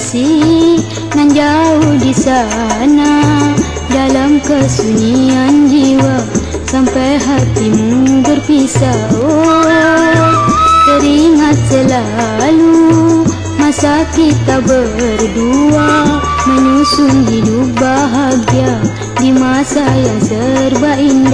kasih nan jauh di sana. Dalam kesunyian jiwa sampai hatimu berpisah. Oh, teringat selalu masa kita berdua menyusun hidup bahagia di masa yang serba ini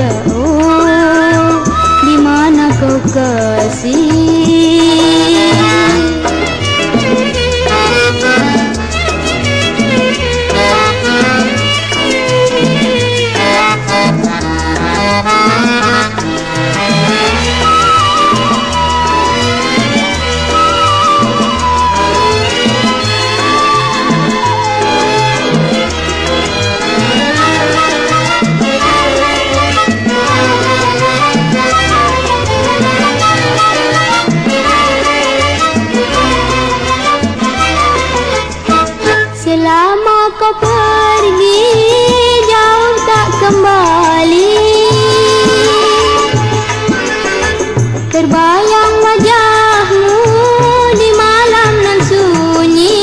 kau pergi jauh tak kembali. Terbayang wajahmu di malam nan sunyi.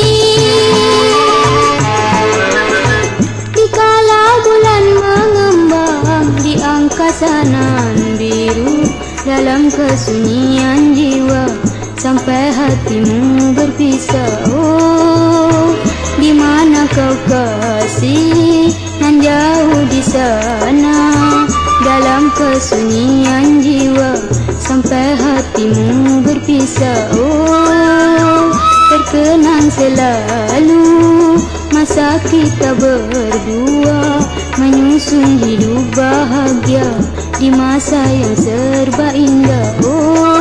Dikala bulan mengembang di angkasa nan biru Dalam kesunyian jiwa sampai hatimu berpisah. Oh kau kasih nan jauh di sana. Dalam kesunyian jiwa sampai hatimu berpisah. Oh terkenang selalu masa kita berdua menyusun hidup bahagia di masa yang serba indah. Oh